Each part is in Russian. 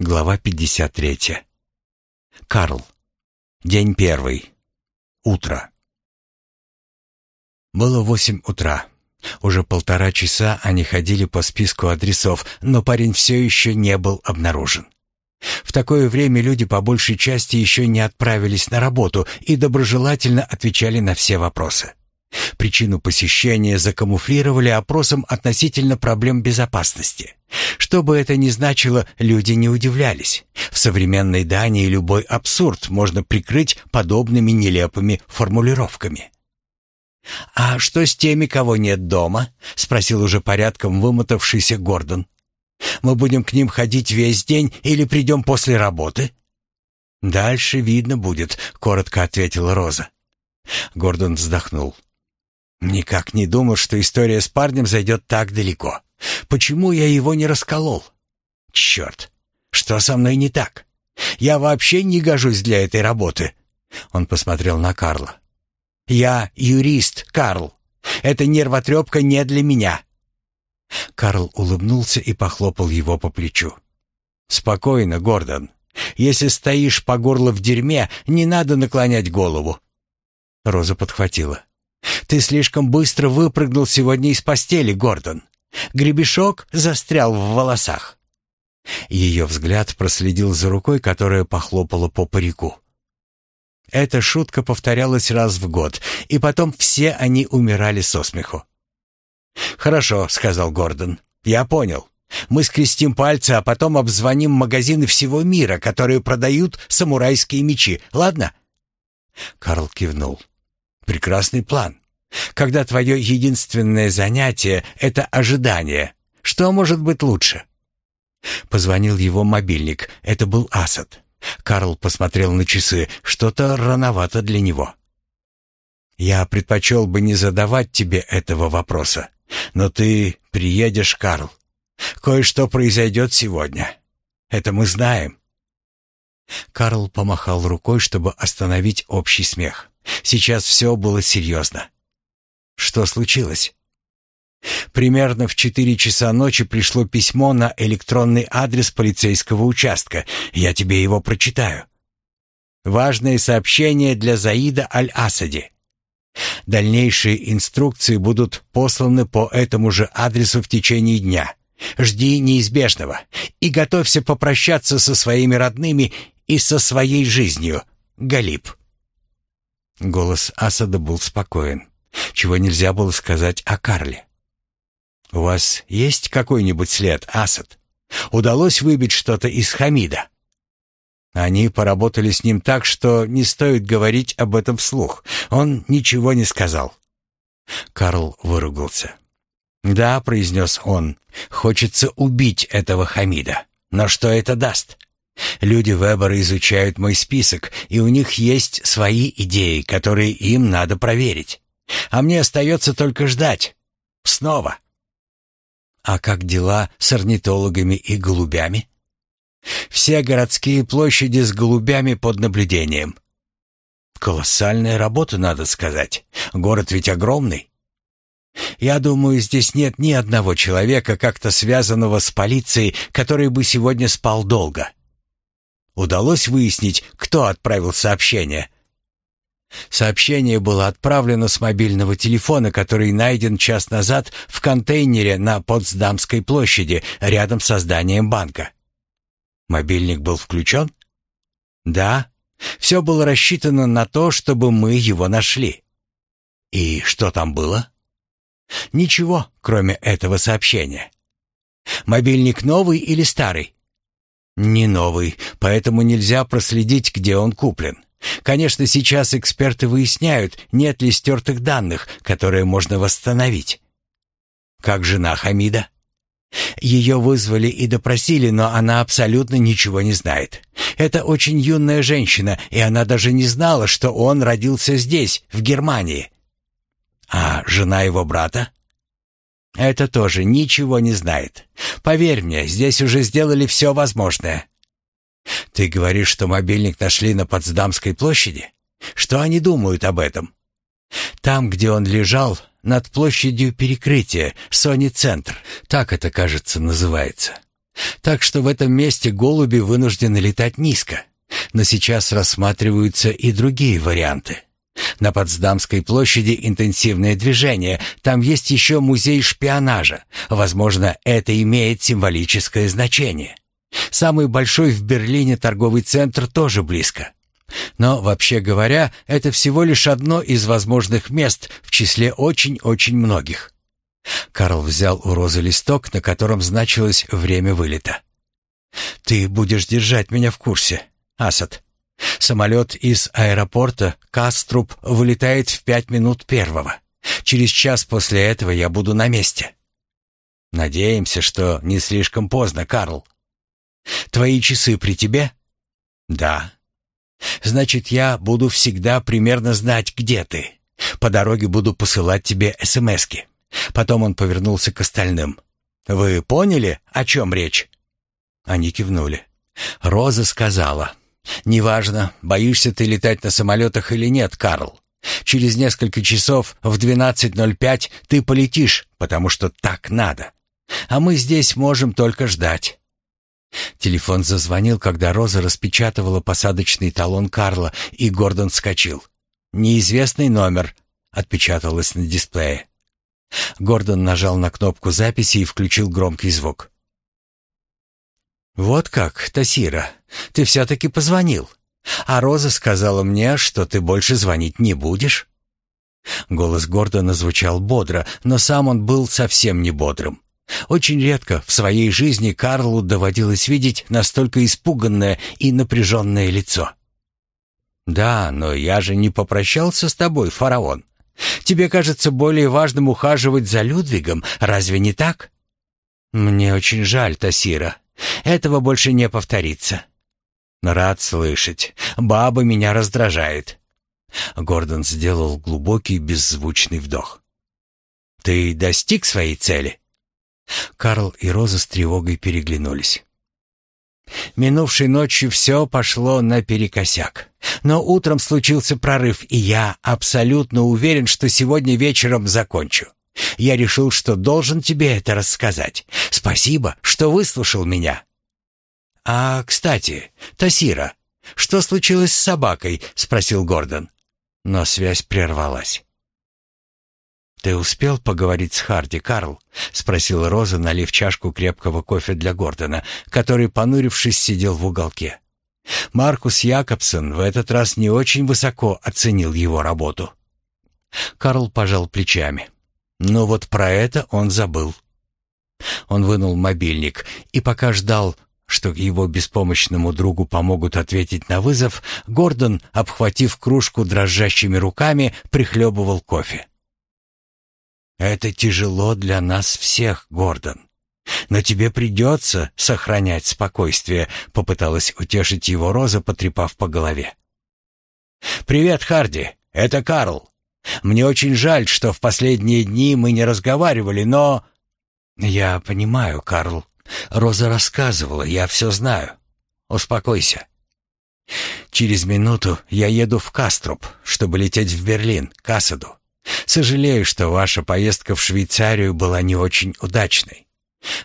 Глава 53. Карл. День первый. Утро. Было восемь утра. Уже полтора часа они ходили по списку адресов, но парень все еще не был обнаружен. В такое время люди по большей части еще не отправились на работу и доброжелательно отвечали на все вопросы. Причину посещения закамуфлировали опросом относительно проблем безопасности. Что бы это ни значило, люди не удивлялись. В современной Дании любой абсурд можно прикрыть подобными нелепыми формулировками. «А что с теми, кого нет дома?» — спросил уже порядком вымотавшийся Гордон. «Мы будем к ним ходить весь день или придем после работы?» «Дальше видно будет», — коротко ответила Роза. Гордон вздохнул. Никак не думал, что история с парнем зайдет так далеко. Почему я его не расколол? Черт, что со мной не так? Я вообще не гожусь для этой работы. Он посмотрел на Карла. Я юрист, Карл. Эта нервотрепка не для меня. Карл улыбнулся и похлопал его по плечу. «Спокойно, Гордон. Если стоишь по горло в дерьме, не надо наклонять голову». Роза подхватила. Ты слишком быстро выпрыгнул сегодня из постели, Гордон. Гребешок застрял в волосах. Ее взгляд проследил за рукой, которая похлопала по парику. Эта шутка повторялась раз в год, и потом все они умирали со смеху. «Хорошо», — сказал Гордон. «Я понял. Мы скрестим пальцы, а потом обзвоним магазины всего мира, которые продают самурайские мечи. Ладно?» Карл кивнул. Прекрасный план. Когда твое единственное занятие — это ожидание, что может быть лучше? Позвонил его мобильник. Это был Асад. Карл посмотрел на часы. Что-то рановато для него. «Я предпочел бы не задавать тебе этого вопроса. Но ты приедешь, Карл. Кое-что произойдет сегодня. Это мы знаем». Карл помахал рукой, чтобы остановить общий смех. Сейчас все было серьезно. Что случилось? Примерно в четыре часа ночи пришло письмо на электронный адрес полицейского участка. Я тебе его прочитаю. Важное сообщение для Заида Аль-Асади. Дальнейшие инструкции будут посланы по этому же адресу в течение дня. Жди неизбежного и готовься попрощаться со своими родными и со своей жизнью, Галиб. Голос Асада был спокоен, чего нельзя было сказать о Карле. «У вас есть какой-нибудь след, Асад? Удалось выбить что-то из Хамида?» Они поработали с ним так, что не стоит говорить об этом вслух. Он ничего не сказал. Карл выругался. «Да», — произнес он, — «хочется убить этого Хамида. Но что это даст? Люди Вебера изучают мой список, и у них есть свои идеи, которые им надо проверить. А мне остается только ждать. Снова. А как дела с орнитологами и голубями? Все городские площади с голубями под наблюдением. Колоссальная работа, надо сказать. Город ведь огромный. Я думаю, здесь нет ни одного человека, как-то связанного с полицией, который бы сегодня спал долго. Удалось выяснить, кто отправил сообщение. Сообщение было отправлено с мобильного телефона, который найден час назад в контейнере на Потсдамской площади, рядом со зданием банка. Мобильник был включен? Да. Все было рассчитано на то, чтобы мы его нашли. И что там было? Ничего, кроме этого сообщения. Мобильник новый или старый? Не новый, поэтому нельзя проследить, где он куплен. Конечно, сейчас эксперты выясняют, нет ли стертых данных, которые можно восстановить. Как жена Хамида? Ее вызвали и допросили, но она абсолютно ничего не знает. Это очень юная женщина, и она даже не знала, что он родился здесь, в Германии. А жена его брата? Это тоже ничего не знает. Поверь мне, здесь уже сделали все возможное. Ты говоришь, что мобильник нашли на Потсдамской площади? Что они думают об этом? Там, где он лежал, над площадью перекрытия, Сони-центр, так это, кажется, называется. Так что в этом месте голуби вынуждены летать низко. Но сейчас рассматриваются и другие варианты. На Потсдамской площади интенсивное движение. Там есть еще музей шпионажа. Возможно, это имеет символическое значение. Самый большой в Берлине торговый центр тоже близко. Но, вообще говоря, это всего лишь одно из возможных мест в числе очень-очень многих. Карл взял у Розы листок, на котором значилось время вылета. «Ты будешь держать меня в курсе, Асад. Самолет из аэропорта Каструб вылетает в пять минут первого. Через час после этого я буду на месте». «Надеемся, что не слишком поздно, Карл». «Твои часы при тебе?» «Да». «Значит, я буду всегда примерно знать, где ты. По дороге буду посылать тебе СМСки». Потом он повернулся к остальным. «Вы поняли, о чем речь?» Они кивнули. Роза сказала. «Неважно, боишься ты летать на самолетах или нет, Карл. Через несколько часов в 12.05 ты полетишь, потому что так надо. А мы здесь можем только ждать». Телефон зазвонил, когда Роза распечатывала посадочный талон Карла, и Гордон вскочил. «Неизвестный номер», — отпечаталось на дисплее. Гордон нажал на кнопку записи и включил громкий звук. «Вот как, Тасира, ты все-таки позвонил. А Роза сказала мне, что ты больше звонить не будешь». Голос Гордона звучал бодро, но сам он был совсем не бодрым. Очень редко в своей жизни Карлу доводилось видеть настолько испуганное и напряженное лицо. «Да, но я же не попрощался с тобой, фараон. Тебе кажется более важным ухаживать за Людвигом, разве не так? Мне очень жаль, Тасира. Этого больше не повторится. Рад слышать. Баба меня раздражает. Гордон сделал глубокий беззвучный вдох. Ты достиг своей цели? Карл и Роза с тревогой переглянулись. Минувшей ночью все пошло наперекосяк. Но утром случился прорыв, и я абсолютно уверен, что сегодня вечером закончу. Я решил, что должен тебе это рассказать. Спасибо, что выслушал меня. А, кстати, Тасира, что случилось с собакой? спросил Гордон. Но связь прервалась. «Ты успел поговорить с Харди, Карл?» — спросила Роза, налив чашку крепкого кофе для Гордона, который, понурившись, сидел в уголке. Маркус Якобсон в этот раз не очень высоко оценил его работу. Карл пожал плечами. Но вот про это он забыл. Он вынул мобильник и пока ждал, что его беспомощному другу помогут ответить на вызов, Гордон, обхватив кружку дрожащими руками, прихлебывал кофе. Это тяжело для нас всех, Гордон. Но тебе придется сохранять спокойствие, попыталась утешить его Роза, потрепав по голове. Привет, Харди. Это Карл. Мне очень жаль, что в последние дни мы не разговаривали, но я понимаю, Карл. Роза рассказывала, я все знаю. Успокойся. Через минуту я еду в Кастроп, чтобы лететь в Берлин, к Асаду. Сожалею, что ваша поездка в Швейцарию была не очень удачной.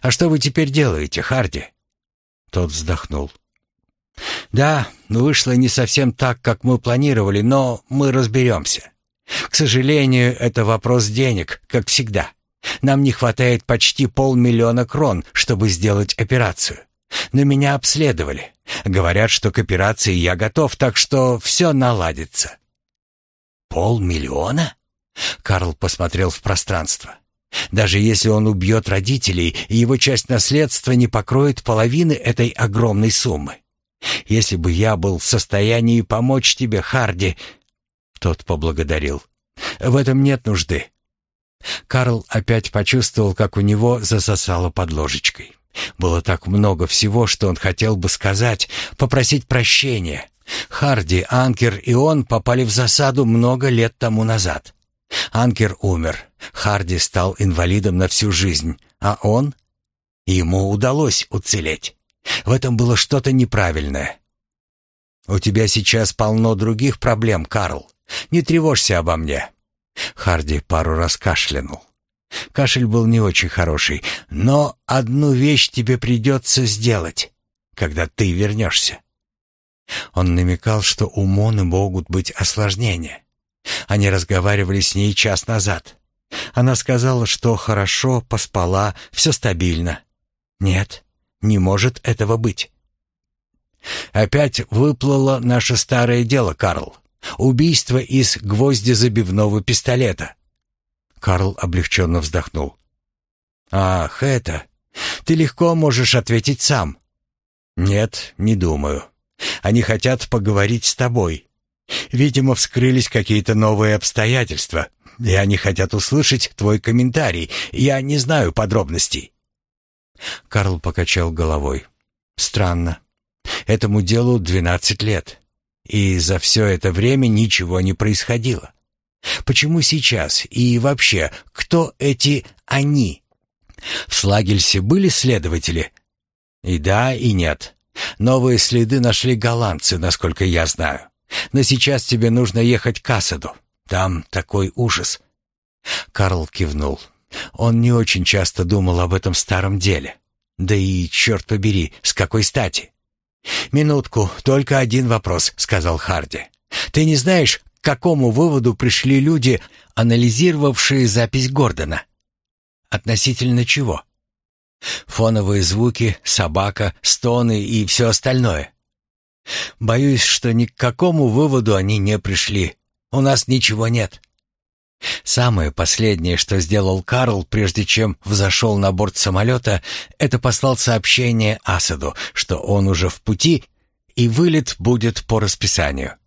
А что вы теперь делаете, Харди? Тот вздохнул. Да, вышло не совсем так, как мы планировали, но мы разберемся. К сожалению, это вопрос денег, как всегда. Нам не хватает почти полмиллиона крон, чтобы сделать операцию. Но меня обследовали. Говорят, что к операции я готов, так что все наладится. Полмиллиона? Карл посмотрел в пространство. Даже если он убьет родителей, его часть наследства не покроет половины этой огромной суммы. Если бы я был в состоянии помочь тебе, Харди, тот поблагодарил. В этом нет нужды. Карл опять почувствовал, как у него засосало под ложечкой. Было так много всего, что он хотел бы сказать, попросить прощения. Харди, Анкер и он попали в засаду много лет тому назад. Анкер умер. Харди стал инвалидом на всю жизнь, а он? Ему удалось уцелеть. В этом было что-то неправильное. У тебя сейчас полно других проблем, Карл. Не тревожься обо мне. Харди пару раз кашлянул. Кашель был не очень хороший, но одну вещь тебе придется сделать, когда ты вернешься. Он намекал, что у Моны могут быть осложнения. Они разговаривали с ней час назад. Она сказала, что хорошо, поспала, все стабильно. Нет, не может этого быть. Опять выплыло наше старое дело, Карл. Убийство из гвоздезабивного пистолета. Карл облегченно вздохнул. «Ах, это... Ты легко можешь ответить сам». «Нет, не думаю. Они хотят поговорить с тобой. Видимо, вскрылись какие-то новые обстоятельства, и они хотят услышать твой комментарий. Я не знаю подробностей». Карл покачал головой. «Странно. Этому делу двенадцать лет, и за все это время ничего не происходило. Почему сейчас? И вообще, кто эти «они»? В Слагельсе были следователи? И да, и нет. Новые следы нашли голландцы, насколько я знаю. Но сейчас тебе нужно ехать к Асаду. Там такой ужас. Карл кивнул. Он не очень часто думал об этом старом деле. Да и, черт побери, с какой стати? «Минутку, только один вопрос», — сказал Харди. «Ты не знаешь, к какому выводу пришли люди, анализировавшие запись Гордона? Относительно чего? Фоновые звуки, собака, стоны и все остальное. Боюсь, что ни к какому выводу они не пришли. У нас ничего нет. Самое последнее, что сделал Карл, прежде чем взошел на борт самолета, это послал сообщение Асаду, что он уже в пути и вылет будет по расписанию.